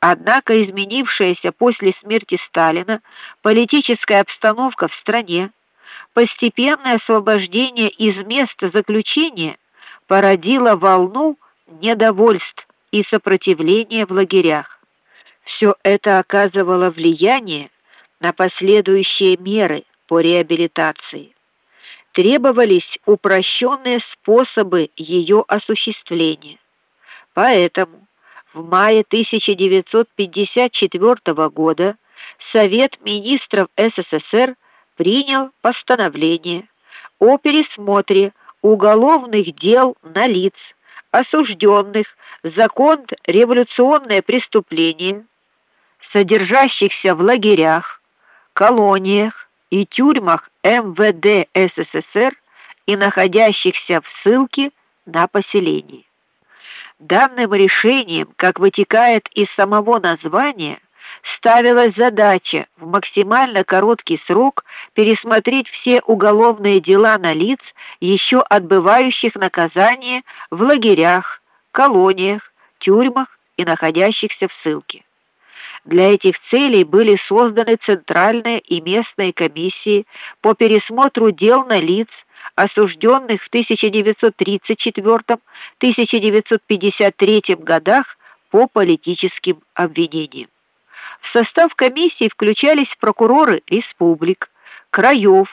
Однако изменившаяся после смерти Сталина политическая обстановка в стране, постепенное освобождение из места заключения породило волну недовольств и сопротивления в лагерях. Все это оказывало влияние на последующие меры по реабилитации. Требовались упрощенные способы ее осуществления. Поэтому в мае 1954 года Совет министров СССР принял постановление о пересмотре уголовных дел на лиц, осужденных за контрреволюционные преступления, содержащихся в лагерях, колониях и тюрьмах МВД СССР и находящихся в ссылке на поселении. Данным решением, как вытекает из самого названия, ставилась задача в максимально короткий срок пересмотреть все уголовные дела на лиц, еще отбывающих наказание в лагерях, колониях, тюрьмах и находящихся в ссылке. Для этих целей были созданы центральные и местные комиссии по пересмотру дел на лиц, осужденных в 1934-1953 годах по политическим обвинениям. В состав комиссии включались прокуроры республик, краев,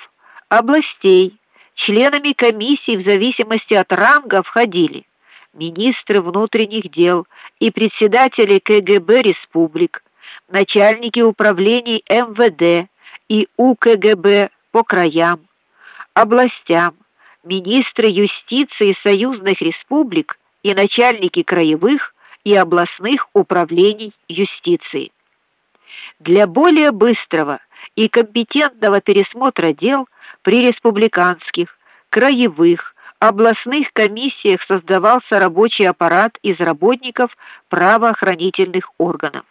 областей. Членами комиссии в зависимости от ранга входили министры внутренних дел и председатели КГБ республик, начальники управлений МВД и УКГБ по краям, областям, министры юстиции союзных республик и начальники краевых и областных управлений юстиции. Для более быстрого и компетентного пересмотра дел при республиканских, краевых, областных комиссиях создавался рабочий аппарат из работников правоохранительных органов.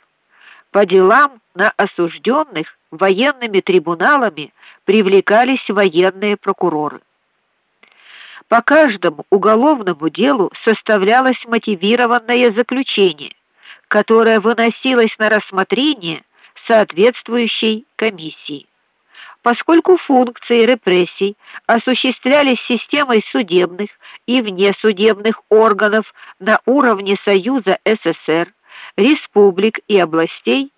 По делам на осужденных военными трибуналами привлекались военные прокуроры. По каждому уголовному делу составлялось мотивированное заключение, которое выносилось на рассмотрение соответствующей комиссии. Поскольку функции репрессий осуществлялись системой судебных и внесудебных органов на уровне Союза СССР, республик и областей,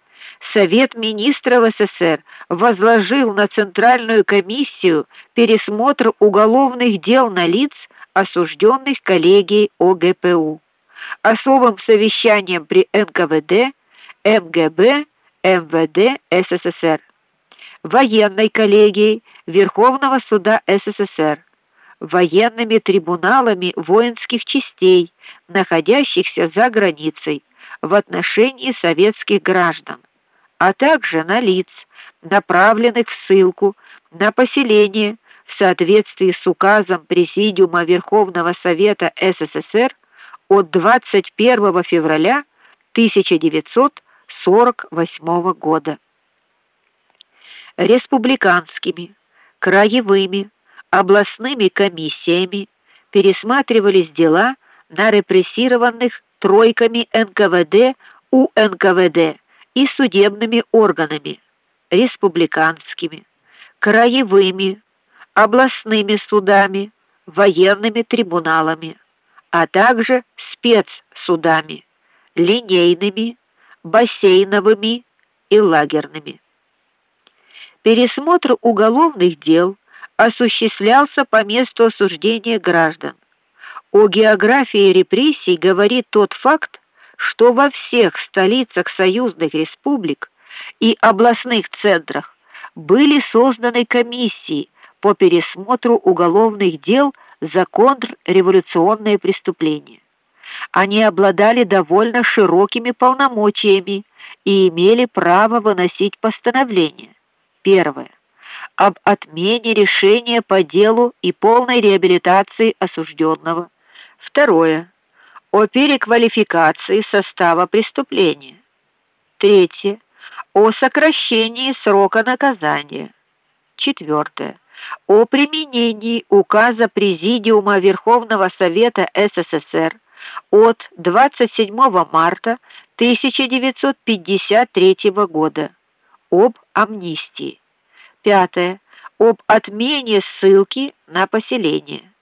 Совет министров СССР возложил на Центральную комиссию пересмотр уголовных дел на лиц, осужденных коллегией ОГПУ. Особым совещанием при НКВД, МГБ МВД СССР, военной коллегией Верховного суда СССР, военными трибуналами воинских частей, находящихся за границей в отношении советских граждан, а также на лиц, направленных в ссылку на поселение в соответствии с указом Президиума Верховного Совета СССР от 21 февраля 1900 48 года. Республиканскими, краевыми, областными комиссиями пересматривались дела на репрессированных тройками НКВД, УНКВД и судебными органами, республиканскими, краевыми, областными судами, военными трибуналами, а также спецсудами, линейными, бассейновыми и лагерными. Пересмотр уголовных дел осуществлялся по месту осуждения граждан. О географии репрессий говорит тот факт, что во всех столицах союзных республик и областных центрах были созданы комиссии по пересмотру уголовных дел за контрреволюционные преступления. Они обладали довольно широкими полномочиями и имели право выносить постановления. Первое об отмене решения по делу и полной реабилитации осужденного. Второе о переквалификации состава преступления. Третье о сокращении срока наказания. Четвертое о применении указа Президиума Верховного Совета СССР от 27 марта 1953 года об амнистии. Пятое об отмене ссылки на поселение.